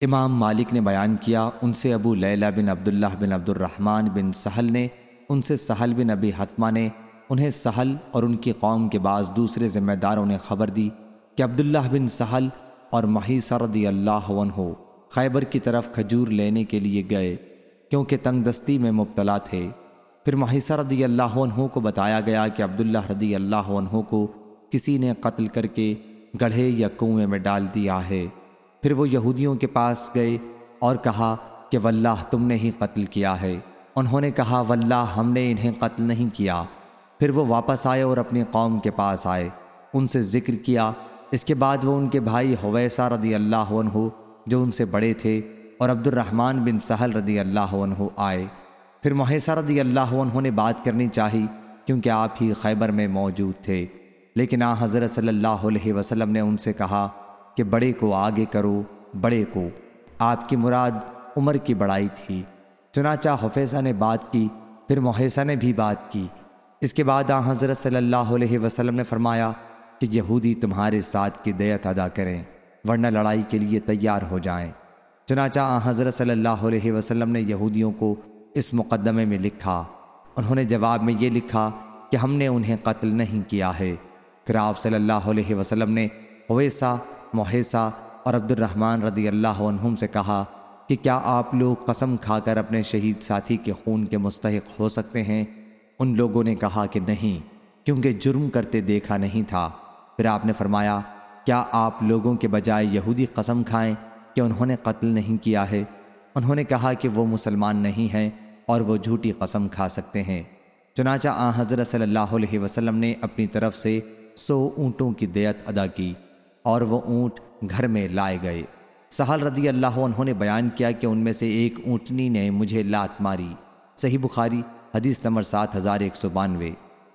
امام مالک نے بیان کیا، ان سے ابو لیلہ بن عبداللہ بن عبد الرحمن بن سہل نے، ان سے سہل بن ابی حتمہ نے، انہیں سہل اور ان کی قوم کے بعض دوسرے ذمہ داروں نے خبر دی کہ عبداللہ بن سہل اور محیثہ رضی اللہ عنہ خیبر کی طرف کھجور لینے کے لیے گئے کیونکہ تنگ دستی میں مبتلا تھے۔ پھر محیثہ رضی اللہ عنہ کو بتایا گیا کہ عبداللہ رضی اللہ عنہ کو کسی نے قتل کر کے گڑھے یا کنویں میں ڈال دیا ہے۔ پھر وہ یہودیوں کے پاس گئے اور کہا کہ واللہ تم نے ہی قتل کیا ہے۔ انہوں نے کہا، واللہ ہم نے انہیں قتل نہیں کیا۔ پھر وہ واپس آئے اور اپنی قوم کے پاس آئے۔ ان سے ذکر کیا۔ اس کے بعد وہ ان کے بھائی حویسہ رضی اللہ عنہ، جو ان سے بڑے تھے، اور عبد الرحمن بن سہل رضی اللہ عنہ آئے۔ پھر محیثہ رضی اللہ عنہ نے بات کرنی چاہی، کیونکہ آپ ہی خیبر میں موجود تھے۔ لیکن آ حضرت صلی اللہ علیہ وسلم نے ان سے کہا کہ بڑے کو آگے کرو، بڑے کو۔ آپ کی مراد عمر کی بڑائی تھی۔ چنانچہ حفیظہ نے بات کی، پھر محیثہ نے بھی بات کی۔ اس کے بعد آ حضرت صلی اللہ علیہ وسلم نے فرمایا کہ یہودی تمہارے ساتھ کی دیت ادا کریں، ورنہ لڑائی کے لیے تیار ہو جائیں۔ چنانچہ آ حضرت صلی اللہ علیہ وسلم نے یہودیوں کو اس مقدمے میں لکھا۔ انہوں نے جواب میں یہ لکھا کہ ہم نے انہیں قتل نہیں کیا ہے۔ پھر آپ صلی اللہ علیہ وسلم نے اویسا محیسہ اور عبد الرحمن رضی اللہ عنہم سے کہا کہ کیا آپ لوگ قسم کھا کر اپنے شہید ساتھی کے خون کے مستحق ہو سکتے ہیں؟ ان لوگوں نے کہا کہ نہیں، کیونکہ جرم کرتے دیکھا نہیں تھا۔ پھر آپ نے فرمایا، کیا آپ لوگوں کے بجائے یہودی قسم کھائیں کہ انہوں نے قتل نہیں کیا ہے؟ انہوں نے کہا کہ وہ مسلمان نہیں ہیں اور وہ جھوٹی قسم کھا سکتے ہیں۔ چنانچہ آ حضرت صلی اللہ علیہ وسلم نے اپنی طرف سے سو اونٹوں کی دیت ادا کی۔ اور وہ اونٹ گھر میں لائے گئے۔ سہل رضی اللہ عنہ نے بیان کیا کہ ان میں سے ایک اونٹنی نے مجھے لات ماری۔ صحیح بخاری، حدیث نمبر سات ہزار ایک سو بانوے۔